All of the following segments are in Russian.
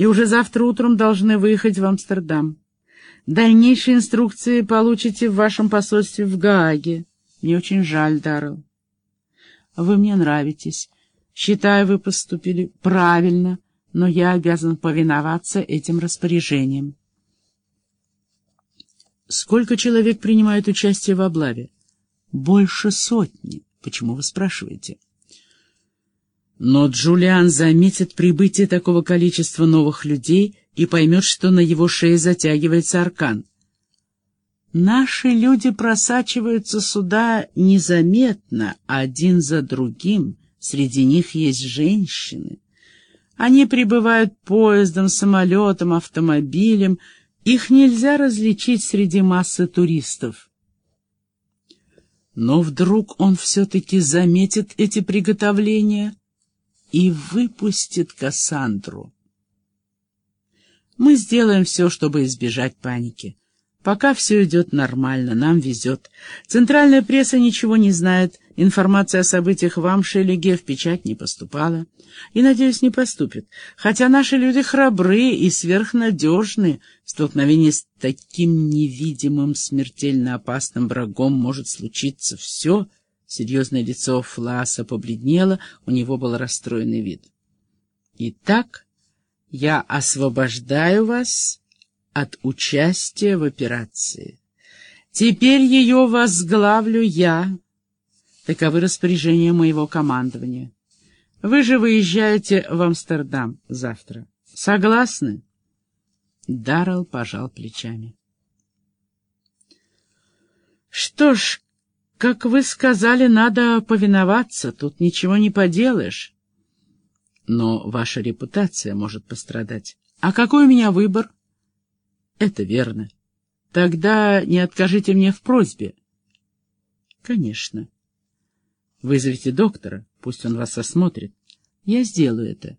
и уже завтра утром должны выехать в Амстердам. Дальнейшие инструкции получите в вашем посольстве в Гааге. Мне очень жаль, Даррелл. Вы мне нравитесь. Считаю, вы поступили правильно, но я обязан повиноваться этим распоряжениям. Сколько человек принимает участие в облаве? Больше сотни. Почему вы спрашиваете? Но Джулиан заметит прибытие такого количества новых людей и поймет, что на его шее затягивается аркан. Наши люди просачиваются сюда незаметно, один за другим. Среди них есть женщины. Они прибывают поездом, самолетом, автомобилем. Их нельзя различить среди массы туристов. Но вдруг он все-таки заметит эти приготовления и выпустит Кассандру. Мы сделаем все, чтобы избежать паники. Пока все идет нормально, нам везет. Центральная пресса ничего не знает, информация о событиях в Амшелеге в печать не поступала. И, надеюсь, не поступит. Хотя наши люди храбры и сверхнадежны. Столкновение с таким невидимым, смертельно опасным врагом может случиться все. Серьезное лицо Фласа побледнело, у него был расстроенный вид. Итак, я освобождаю вас от участия в операции. Теперь ее возглавлю я. Таковы распоряжения моего командования. Вы же выезжаете в Амстердам завтра. Согласны? Даррелл пожал плечами. Что ж, как вы сказали, надо повиноваться, тут ничего не поделаешь. Но ваша репутация может пострадать. А какой у меня выбор? Это верно. Тогда не откажите мне в просьбе. Конечно. Вызовите доктора, пусть он вас осмотрит. Я сделаю это.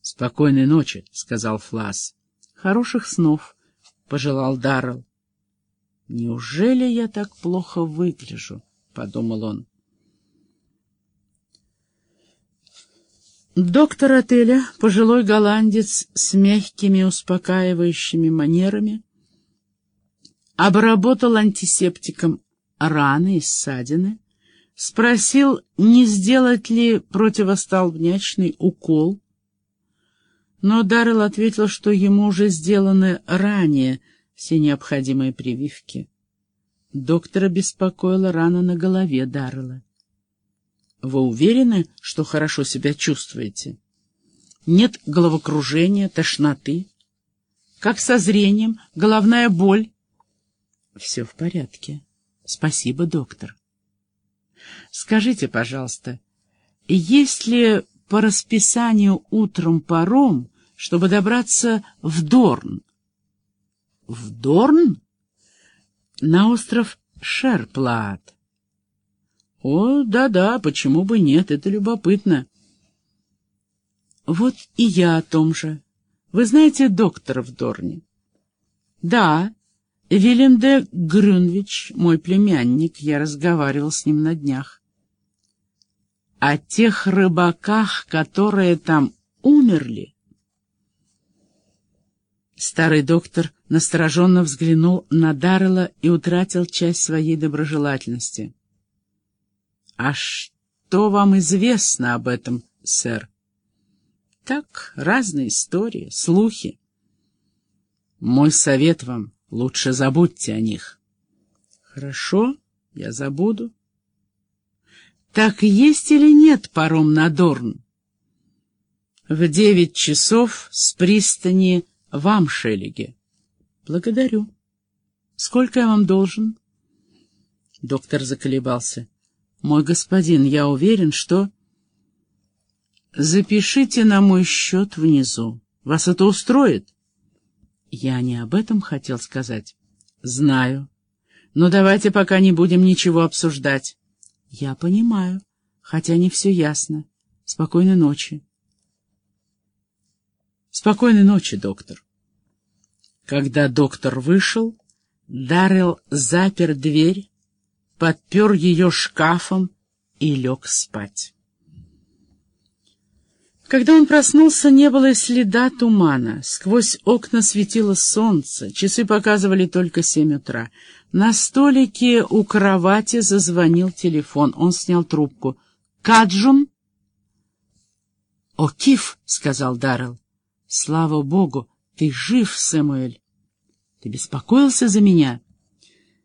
Спокойной ночи, сказал Флас. Хороших снов, пожелал Даррелл. Неужели я так плохо выгляжу? Подумал он. Доктор отеля, пожилой голландец с мягкими успокаивающими манерами, обработал антисептиком раны и ссадины, спросил, не сделать ли противостолбнячный укол, но Даррелл ответил, что ему уже сделаны ранее все необходимые прививки. Доктора беспокоила рана на голове Даррелла. Вы уверены, что хорошо себя чувствуете? Нет головокружения, тошноты? Как со зрением? Головная боль? Все в порядке. Спасибо, доктор. Скажите, пожалуйста, есть ли по расписанию утром паром, чтобы добраться в Дорн? В Дорн? На остров Шерплат. О, да-да, почему бы нет, это любопытно. Вот и я о том же. Вы знаете доктора в Дорне? Да, Вильям де Грюнвич, мой племянник, я разговаривал с ним на днях. О тех рыбаках, которые там умерли? Старый доктор настороженно взглянул на Даррелла и утратил часть своей доброжелательности. «А что вам известно об этом, сэр?» «Так, разные истории, слухи. Мой совет вам — лучше забудьте о них». «Хорошо, я забуду». «Так есть или нет паром на Дорн?» «В девять часов с пристани в Амшелеге». «Благодарю. Сколько я вам должен?» Доктор заколебался. «Мой господин, я уверен, что...» «Запишите на мой счет внизу. Вас это устроит?» «Я не об этом хотел сказать». «Знаю. Но давайте пока не будем ничего обсуждать». «Я понимаю, хотя не все ясно. Спокойной ночи». «Спокойной ночи, доктор». Когда доктор вышел, Даррелл запер дверь, подпер ее шкафом и лег спать. Когда он проснулся, не было и следа тумана. Сквозь окна светило солнце, часы показывали только семь утра. На столике у кровати зазвонил телефон. Он снял трубку. «Каджун?» «О, Киф!» — сказал Даррелл. «Слава Богу, ты жив, Сэмуэль. Ты беспокоился за меня?»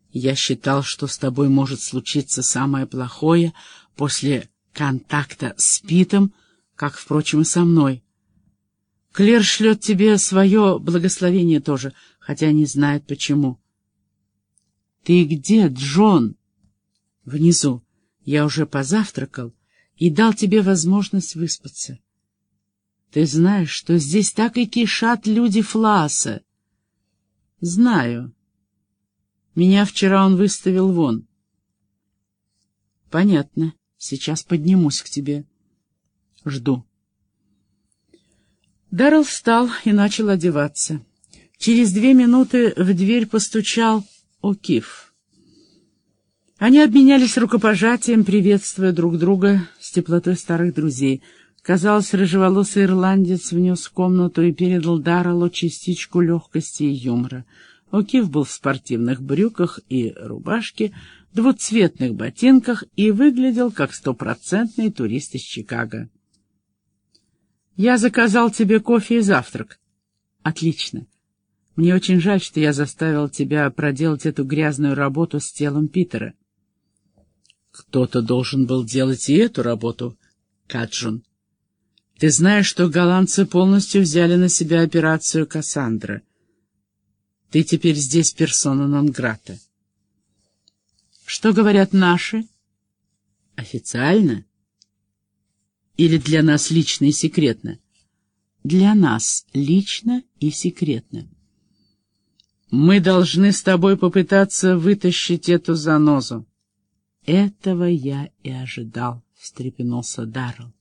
«Я считал, что с тобой может случиться самое плохое после контакта с Питом, как, впрочем, и со мной. Клер шлет тебе свое благословение тоже, хотя не знает почему. «Ты где, Джон?» «Внизу. Я уже позавтракал и дал тебе возможность выспаться. Ты знаешь, что здесь так и кишат люди Фласа?» «Знаю. Меня вчера он выставил вон». «Понятно. Сейчас поднимусь к тебе». Жду. Даррелл встал и начал одеваться. Через две минуты в дверь постучал О'Кив. Они обменялись рукопожатием, приветствуя друг друга с теплотой старых друзей. Казалось, рыжеволосый ирландец внес в комнату и передал Дарреллу частичку легкости и юмора. О'Кив был в спортивных брюках и рубашке, двуцветных ботинках и выглядел как стопроцентный турист из Чикаго. «Я заказал тебе кофе и завтрак». «Отлично. Мне очень жаль, что я заставил тебя проделать эту грязную работу с телом Питера». «Кто-то должен был делать и эту работу, Каджун. Ты знаешь, что голландцы полностью взяли на себя операцию Кассандра. Ты теперь здесь персона нон-грата». «Что говорят наши?» «Официально?» Или для нас лично и секретно? Для нас лично и секретно. Мы должны с тобой попытаться вытащить эту занозу. Этого я и ожидал, — встрепенулся Даррелл.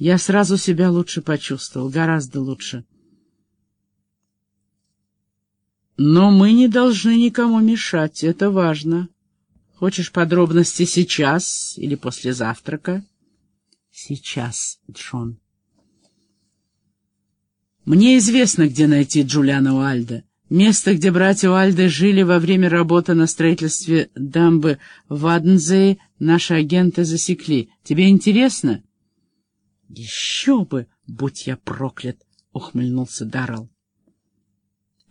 Я сразу себя лучше почувствовал, гораздо лучше. Но мы не должны никому мешать, это важно. Хочешь подробности сейчас или после завтрака? Сейчас, Джон. Мне известно, где найти Джулиана Уальда. Место, где братья Уальды жили во время работы на строительстве дамбы в Адензее, наши агенты засекли. Тебе интересно? Еще бы, будь я проклят, — ухмыльнулся Даррелл.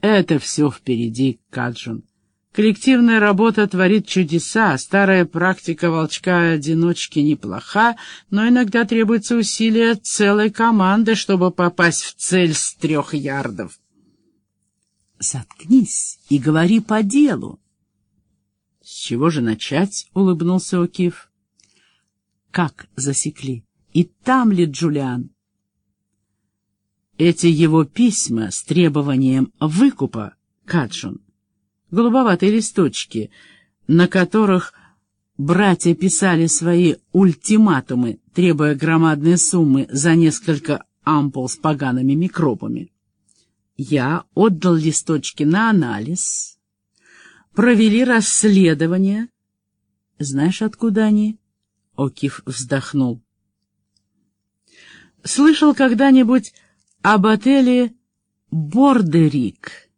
Это все впереди, Каджун. Коллективная работа творит чудеса, старая практика волчка-одиночки неплоха, но иногда требуется усилия целой команды, чтобы попасть в цель с трех ярдов. «Заткнись и говори по делу». «С чего же начать?» — улыбнулся Окиф. «Как засекли? И там ли Джулиан?» «Эти его письма с требованием выкупа, Каджун, голубоватые листочки, на которых братья писали свои ультиматумы, требуя громадные суммы за несколько ампул с погаными микробами. Я отдал листочки на анализ, провели расследование. Знаешь, откуда они? Окиф вздохнул. Слышал когда-нибудь об отеле Бордерик?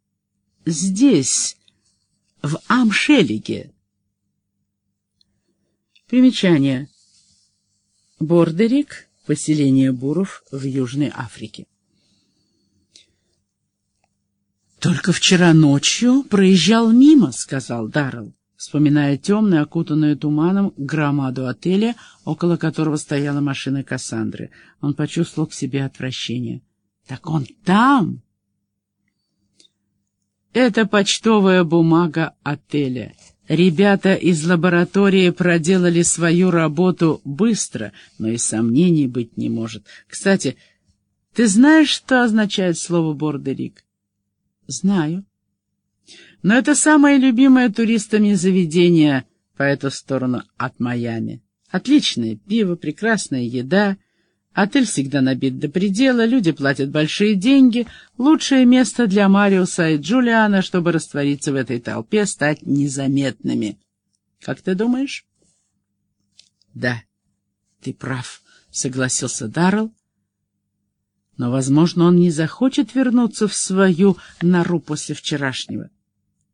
Здесь, в Амшелиге. Примечание. Бордерик — поселение буров в Южной Африке. «Только вчера ночью проезжал мимо», — сказал Даррелл, вспоминая темную, окутанную туманом, громаду отеля, около которого стояла машина Кассандры. Он почувствовал к себе отвращение. «Так он там!» Это почтовая бумага отеля. Ребята из лаборатории проделали свою работу быстро, но и сомнений быть не может. Кстати, ты знаешь, что означает слово «бордерик»? Знаю. Но это самое любимое туристами заведение по эту сторону от Майами. Отличное пиво, прекрасная еда — Отель всегда набит до предела, люди платят большие деньги. Лучшее место для Мариуса и Джулиана, чтобы раствориться в этой толпе, стать незаметными. Как ты думаешь? Да, ты прав, согласился Даррелл. Но, возможно, он не захочет вернуться в свою нору после вчерашнего.